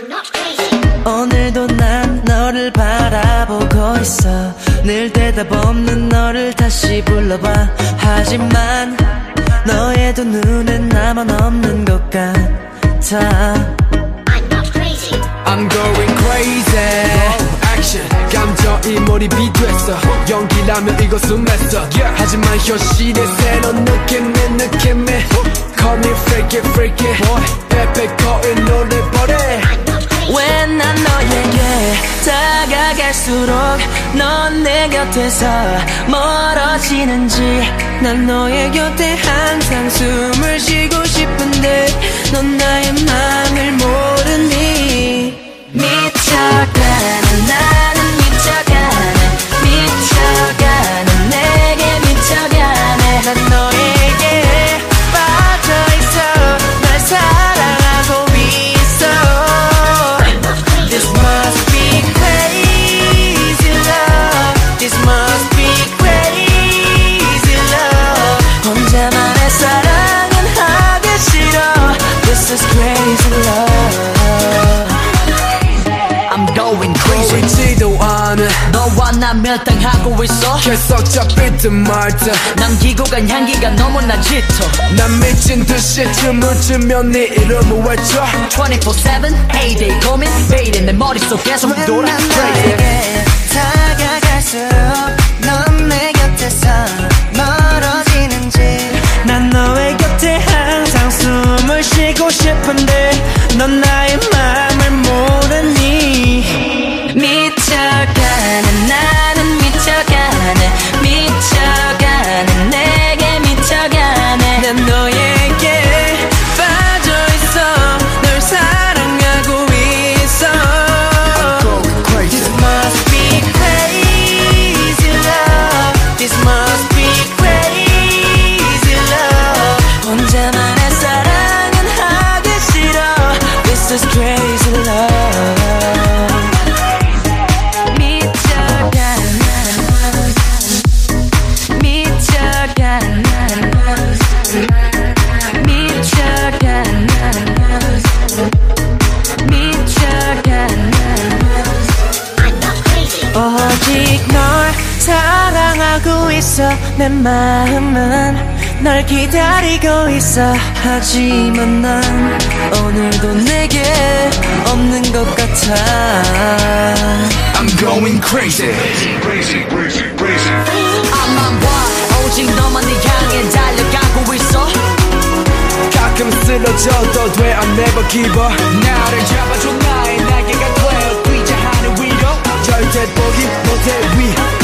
I'm not crazy. 오늘도 난 너를 바라보고 있어. 늘 대답 없는 너를 다시 불러봐. 하지만 너의 두 눈엔 나만 없는 것 같아. I'm going crazy. Action. 감정이 몰입이 됐어. 연기라면 이거 숨했어. 하지만 현실의 새로운 느낌이 느낌이 Call me freaky freaky 갈수록 넌 내 곁에서 멀어지는지. 난 너의 곁에 항상 숨을 쉬고 싶은데 넌 나의 맘을 모르니 난 멸당하고 있어? 계속 잡히든 말든 남기고 간 향기가 너무나 짙어. 난 미친 듯이 춤을 추면 네 이름을 외쳐. 24-7 A-Day 고민 매일의 내 머릿속에서 돌아. 난 crazy 너에게 다가갈수록 넌 내 곁에서 멀어지는지. 난 너의 곁에 항상 숨을 쉬고 싶은데 넌 나의 마음을 모르니. 미쳐가는 나 사랑하고 있어. 내 마음은 널 기다리고 있어. 하지만 난 오늘도 내게 없는 것 같아. I'm going crazy. 앞만 봐 오직 너만 내 향해 달려가고 있어. 가끔 쓰러져도 돼 I never give up. 나를 잡아줘 나의 날개가 되어 뛰자 하늘 위로. 절대 포기 못해 We